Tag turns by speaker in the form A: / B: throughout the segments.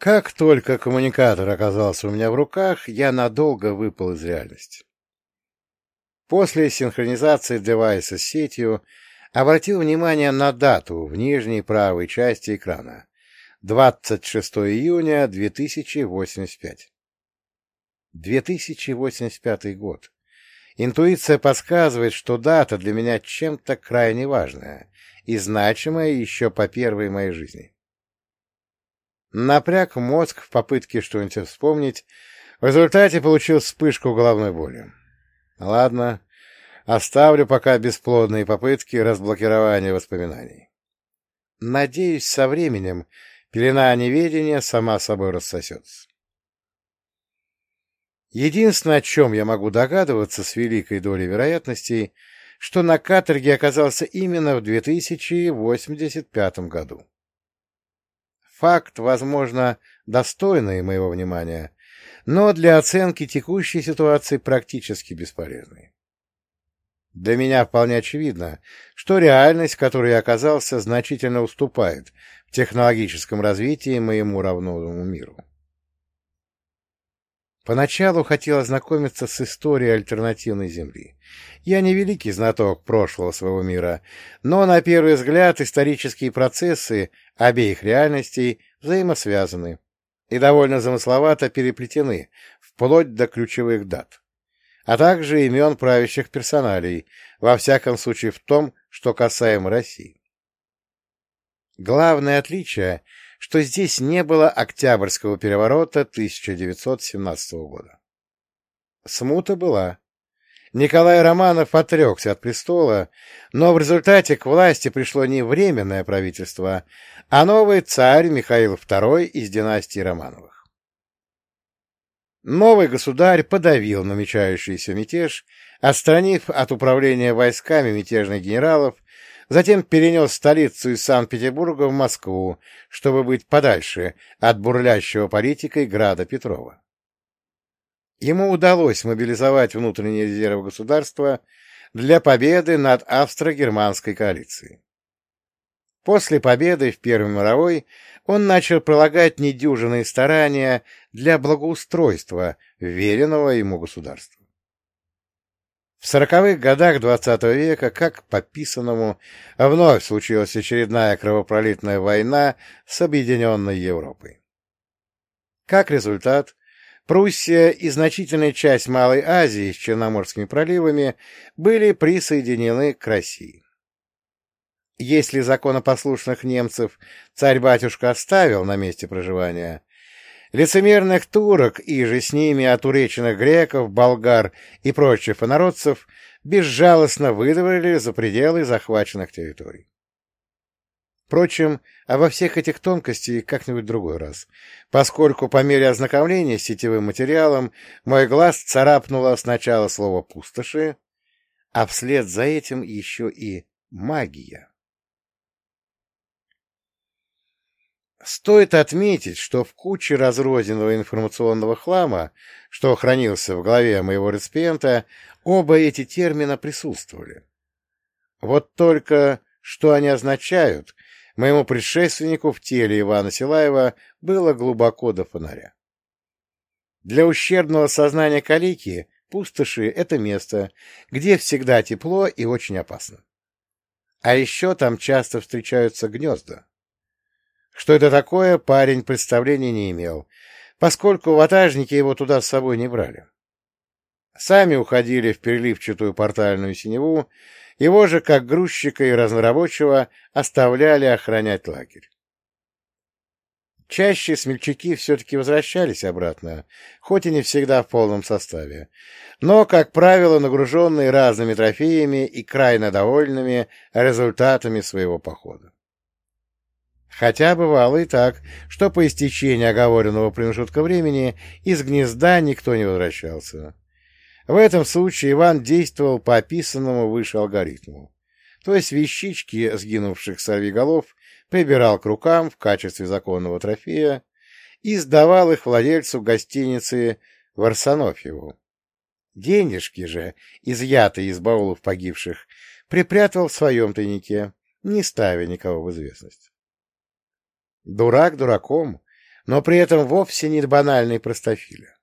A: Как только коммуникатор оказался у меня в руках, я надолго выпал из реальности. После синхронизации девайса с сетью обратил внимание на дату в нижней правой части экрана. 26 июня 2085. 2085 год. Интуиция подсказывает, что дата для меня чем-то крайне важная и значимая еще по первой моей жизни. Напряг мозг в попытке что-нибудь вспомнить, в результате получил вспышку головной боли. Ладно, оставлю пока бесплодные попытки разблокирования воспоминаний. Надеюсь, со временем пелена неведения сама собой рассосется. Единственное, о чем я могу догадываться с великой долей вероятности, что на каторге оказался именно в 2085 году. Факт, возможно, достойный моего внимания, но для оценки текущей ситуации практически бесполезный. Для меня вполне очевидно, что реальность, в которой я оказался, значительно уступает в технологическом развитии моему равному миру. Поначалу хотел ознакомиться с историей альтернативной Земли. Я не великий знаток прошлого своего мира, но, на первый взгляд, исторические процессы обеих реальностей взаимосвязаны и довольно замысловато переплетены, вплоть до ключевых дат, а также имен правящих персоналей, во всяком случае в том, что касаемо России. Главное отличие — что здесь не было Октябрьского переворота 1917 года. Смута была. Николай Романов отрекся от престола, но в результате к власти пришло не временное правительство, а новый царь Михаил II из династии Романовых. Новый государь подавил намечающийся мятеж, отстранив от управления войсками мятежных генералов Затем перенес столицу из Санкт-Петербурга в Москву, чтобы быть подальше от бурлящего политикой Града Петрова. Ему удалось мобилизовать внутренние резервы государства для победы над австро-германской коалицией. После победы в Первой мировой он начал прилагать недюжинные старания для благоустройства веренного ему государства. В сороковых годах XX века, как по писанному, вновь случилась очередная кровопролитная война с объединенной Европой. Как результат, Пруссия и значительная часть Малой Азии с Черноморскими проливами были присоединены к России. Если законопослушных немцев царь-батюшка оставил на месте проживания, Лицемерных турок и же с ними отуреченных греков, болгар и прочих инородцев безжалостно выдворили за пределы захваченных территорий. Впрочем, обо всех этих тонкостях как-нибудь другой раз, поскольку по мере ознакомления с сетевым материалом мой глаз царапнуло сначала слово «пустоши», а вслед за этим еще и «магия». Стоит отметить, что в куче разрозненного информационного хлама, что хранился в голове моего реципиента, оба эти термина присутствовали. Вот только что они означают, моему предшественнику в теле Ивана Силаева было глубоко до фонаря. Для ущербного сознания калики пустоши — это место, где всегда тепло и очень опасно. А еще там часто встречаются гнезда. Что это такое, парень представления не имел, поскольку ватажники его туда с собой не брали. Сами уходили в переливчатую портальную синеву, его же, как грузчика и разнорабочего, оставляли охранять лагерь. Чаще смельчаки все-таки возвращались обратно, хоть и не всегда в полном составе, но, как правило, нагруженные разными трофеями и крайне довольными результатами своего похода. Хотя бывало и так, что по истечении оговоренного промежутка времени из гнезда никто не возвращался. В этом случае Иван действовал по описанному выше алгоритму. То есть вещички сгинувших сорвиголов прибирал к рукам в качестве законного трофея и сдавал их владельцу гостиницы в Арсенофьеву. Денежки же, изъятые из баулов погибших, припрятал в своем тайнике, не ставя никого в известность. Дурак дураком, но при этом вовсе не банальный простофиля.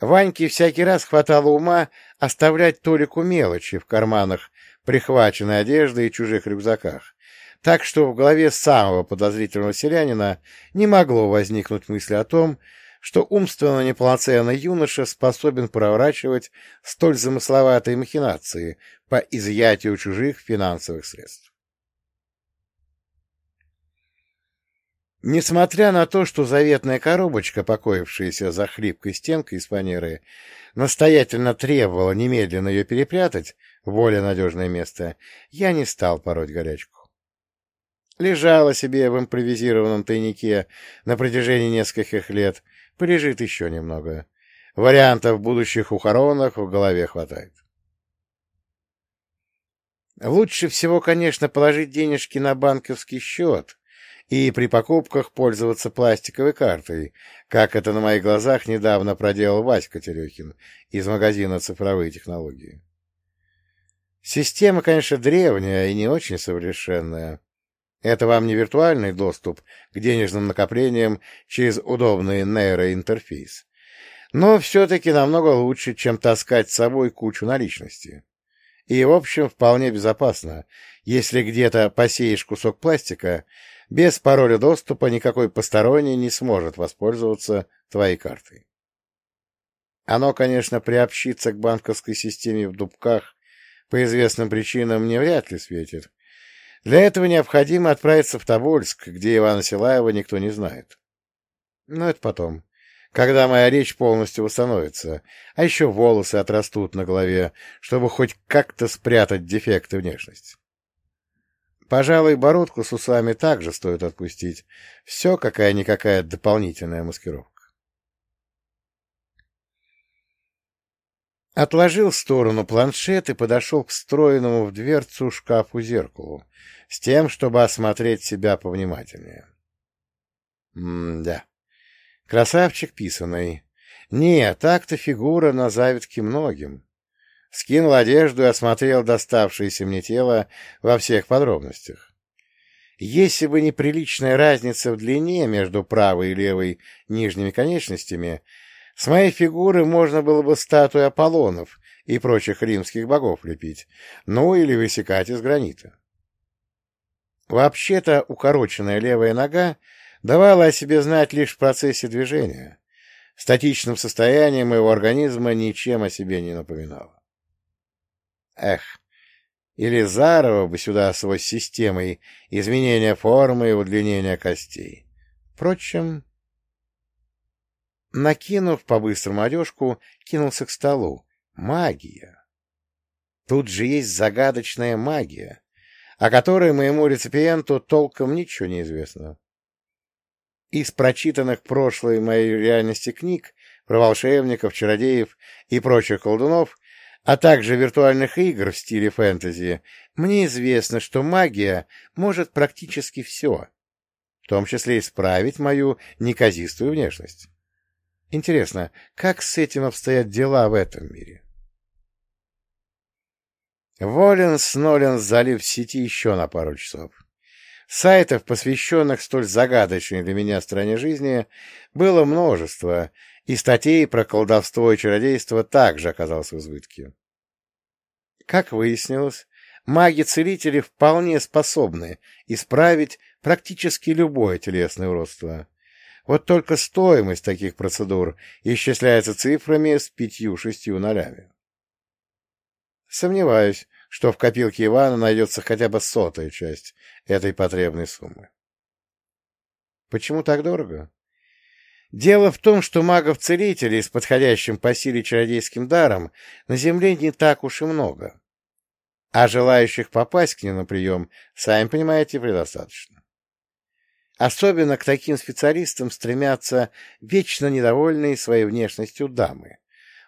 A: Ваньке всякий раз хватало ума оставлять Толику мелочи в карманах прихваченной одежды и чужих рюкзаках, так что в голове самого подозрительного селянина не могло возникнуть мысли о том, что умственно неполноценный юноша способен проворачивать столь замысловатые махинации по изъятию чужих финансовых средств. Несмотря на то, что заветная коробочка, покоившаяся за хлипкой стенкой из фанеры, настоятельно требовала немедленно ее перепрятать в более надежное место, я не стал пороть горячку. Лежала себе в импровизированном тайнике на протяжении нескольких лет, полежит еще немного. Вариантов будущих ухоронах в голове хватает. Лучше всего, конечно, положить денежки на банковский счет, и при покупках пользоваться пластиковой картой, как это на моих глазах недавно проделал Васька Терехин из магазина «Цифровые технологии». Система, конечно, древняя и не очень совершенная. Это вам не виртуальный доступ к денежным накоплениям через удобный нейроинтерфейс. Но все-таки намного лучше, чем таскать с собой кучу наличности. И, в общем, вполне безопасно. Если где-то посеешь кусок пластика, без пароля доступа никакой посторонний не сможет воспользоваться твоей картой. Оно, конечно, приобщиться к банковской системе в Дубках по известным причинам мне вряд ли светит. Для этого необходимо отправиться в Тобольск, где Ивана Силаева никто не знает. Но это потом, когда моя речь полностью восстановится, а еще волосы отрастут на голове, чтобы хоть как-то спрятать дефекты внешности. Пожалуй, бородку с усами также стоит отпустить. Все какая-никакая дополнительная маскировка. Отложил в сторону планшет и подошел к встроенному в дверцу шкафу зеркалу, с тем, чтобы осмотреть себя повнимательнее. М-да. Красавчик писаный. Не, так-то фигура на завидке многим. Скинул одежду и осмотрел доставшееся мне тело во всех подробностях. Если бы не приличная разница в длине между правой и левой нижними конечностями, с моей фигуры можно было бы статуи Аполлонов и прочих римских богов лепить, ну или высекать из гранита. Вообще-то укороченная левая нога давала о себе знать лишь в процессе движения. Статичным состоянием моего организма ничем о себе не напоминало. Эх, или Зарова бы сюда свой системой изменения формы и удлинения костей. Впрочем, накинув по-быстрому одежку, кинулся к столу. Магия! Тут же есть загадочная магия, о которой моему реципиенту толком ничего не известно. Из прочитанных прошлой моей реальности книг про волшебников, чародеев и прочих колдунов а также виртуальных игр в стиле фэнтези, мне известно, что магия может практически все, в том числе исправить мою неказистую внешность. Интересно, как с этим обстоят дела в этом мире? Воленс Ноленс залив в сети еще на пару часов. Сайтов, посвященных столь загадочной для меня стране жизни, было множество, и статей про колдовство и чародейство также оказалось в избытке. Как выяснилось, маги-целители вполне способны исправить практически любое телесное уродство. Вот только стоимость таких процедур исчисляется цифрами с пятью-шестью нолями. Сомневаюсь, что в копилке Ивана найдется хотя бы сотая часть этой потребной суммы. Почему так дорого? Дело в том, что магов-целителей с подходящим по силе чародейским даром на земле не так уж и много. А желающих попасть к ним на прием, сами понимаете, предостаточно. Особенно к таким специалистам стремятся вечно недовольные своей внешностью дамы,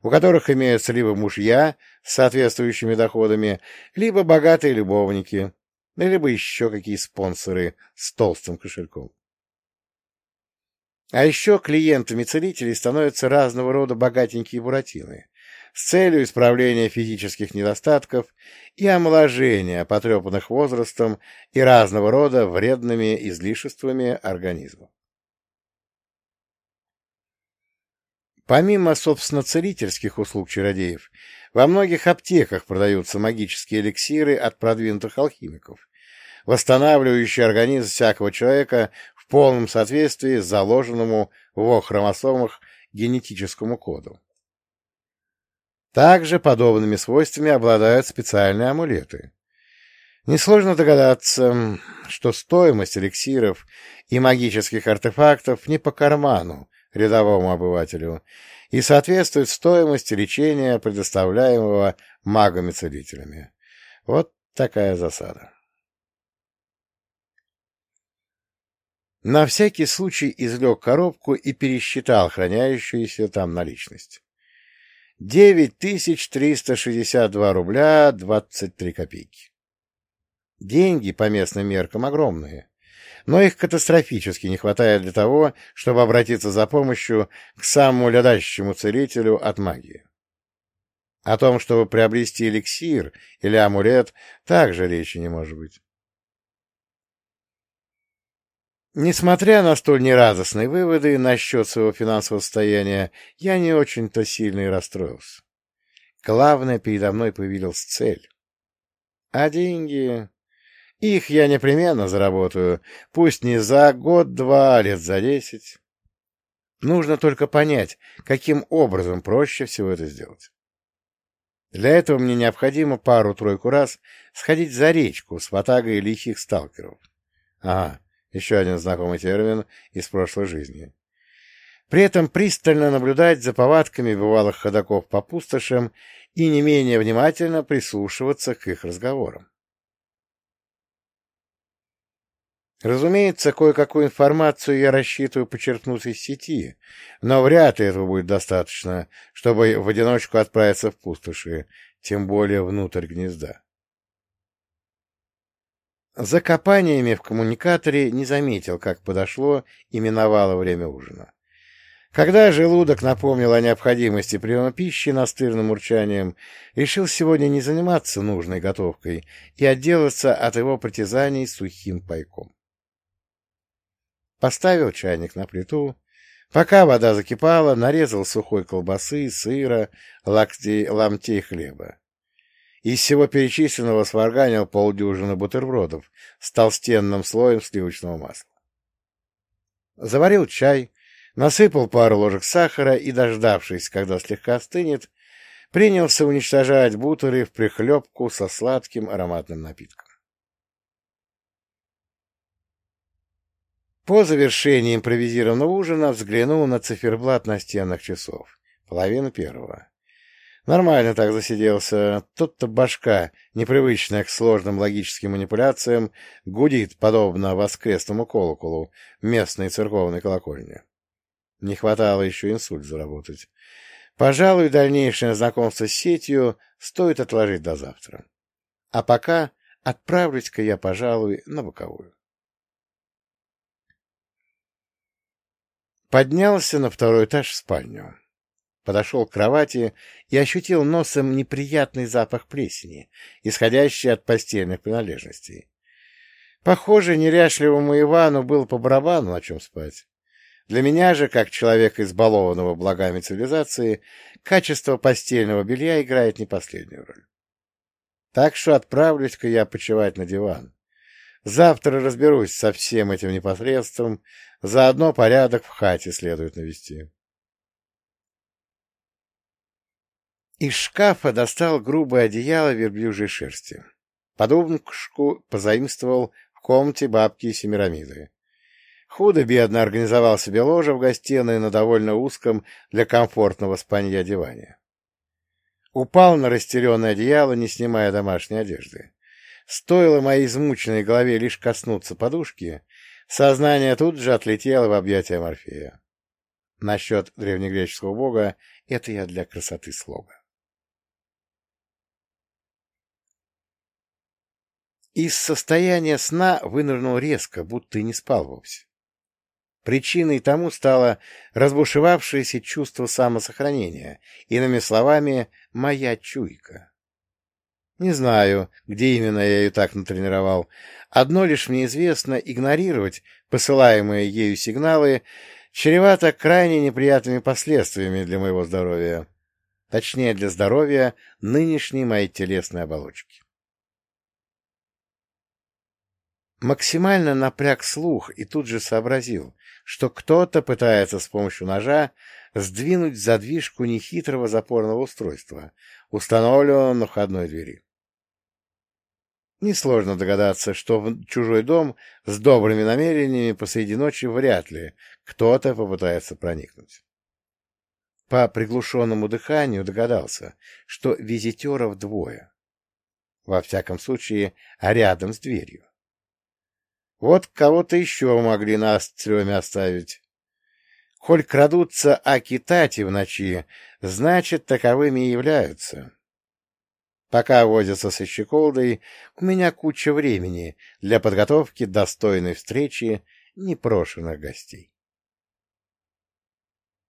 A: у которых имеются либо мужья с соответствующими доходами, либо богатые любовники, либо еще какие спонсоры с толстым кошельком. А еще клиентами целителей становятся разного рода богатенькие буратины с целью исправления физических недостатков и омоложения потрепанных возрастом и разного рода вредными излишествами организма. Помимо, собственно, целительских услуг чародеев, во многих аптеках продаются магические эликсиры от продвинутых алхимиков, восстанавливающие организм всякого человека в полном соответствии с заложенному в хромосомах генетическому коду. Также подобными свойствами обладают специальные амулеты. Несложно догадаться, что стоимость эликсиров и магических артефактов не по карману рядовому обывателю и соответствует стоимости лечения, предоставляемого магами-целителями. Вот такая засада. На всякий случай извлек коробку и пересчитал храняющуюся там наличность. Девять тысяч триста шестьдесят два рубля двадцать три копейки. Деньги по местным меркам огромные, но их катастрофически не хватает для того, чтобы обратиться за помощью к самому лядащему целителю от магии. О том, чтобы приобрести эликсир или амулет, также речи не может быть. Несмотря на столь нерадостные выводы насчет своего финансового состояния, я не очень-то сильно и расстроился. Главное, передо мной появилась цель. А деньги... Их я непременно заработаю, пусть не за год-два, а лет за десять. Нужно только понять, каким образом проще всего это сделать. Для этого мне необходимо пару-тройку раз сходить за речку с ватагой лихих сталкеров. Ага, еще один знакомый термин из прошлой жизни. При этом пристально наблюдать за повадками бывалых ходаков по пустошам и не менее внимательно прислушиваться к их разговорам. Разумеется, кое-какую информацию я рассчитываю почерпнуть из сети, но вряд ли этого будет достаточно, чтобы в одиночку отправиться в пустоши, тем более внутрь гнезда. За копаниями в коммуникаторе не заметил, как подошло и миновало время ужина. Когда желудок напомнил о необходимости приема пищи настырным урчанием, решил сегодня не заниматься нужной готовкой и отделаться от его притязаний сухим пайком. Поставил чайник на плиту. Пока вода закипала, нарезал сухой колбасы, сыра, локтей, ломтей хлеба. Из всего перечисленного сварганил полдюжины бутербродов с толстенным слоем сливочного масла. Заварил чай, насыпал пару ложек сахара и, дождавшись, когда слегка остынет, принялся уничтожать бутеры в прихлебку со сладким ароматным напитком. По завершении импровизированного ужина взглянул на циферблат на стенах часов. Половина первого. Нормально так засиделся. Тут-то башка, непривычная к сложным логическим манипуляциям, гудит, подобно воскресному колоколу местной церковной колокольни. Не хватало еще инсульт заработать. Пожалуй, дальнейшее знакомство с сетью стоит отложить до завтра. А пока отправлюсь-ка я, пожалуй, на боковую. Поднялся на второй этаж в спальню. Подошел к кровати и ощутил носом неприятный запах плесени, исходящий от постельных принадлежностей. Похоже, неряшливому Ивану был по барабану, на чем спать. Для меня же, как человека, избалованного благами цивилизации, качество постельного белья играет не последнюю роль. Так что отправлюсь-ка я почивать на диван. Завтра разберусь со всем этим непосредством, заодно порядок в хате следует навести. Из шкафа достал грубое одеяло верблюжьей шерсти. Подумку позаимствовал в комнате бабки Семирамиды. Худо-бедно организовал себе ложе в гостиной на довольно узком для комфортного спанья диване. Упал на расстеленное одеяло, не снимая домашней одежды. Стоило моей измученной голове лишь коснуться подушки, сознание тут же отлетело в объятия Морфея. Насчет древнегреческого бога это я для красоты слога. Из состояния сна вынырнул резко, будто и не спал вовсе. Причиной тому стало разбушевавшееся чувство самосохранения, иными словами, моя чуйка. Не знаю, где именно я ее так натренировал. Одно лишь мне известно — игнорировать посылаемые ею сигналы чревато крайне неприятными последствиями для моего здоровья, точнее, для здоровья нынешней моей телесной оболочки. Максимально напряг слух и тут же сообразил, что кто-то пытается с помощью ножа сдвинуть задвижку нехитрого запорного устройства, установленного на входной двери. Несложно догадаться, что в чужой дом с добрыми намерениями посреди ночи вряд ли кто-то попытается проникнуть. По приглушенному дыханию догадался, что визитеров двое. Во всяком случае, рядом с дверью. Вот кого-то еще могли на стреме оставить. Коль крадутся Акитати в ночи, значит, таковыми и являются. Пока возятся со щеколдой, у меня куча времени для подготовки достойной встречи непрошенных гостей.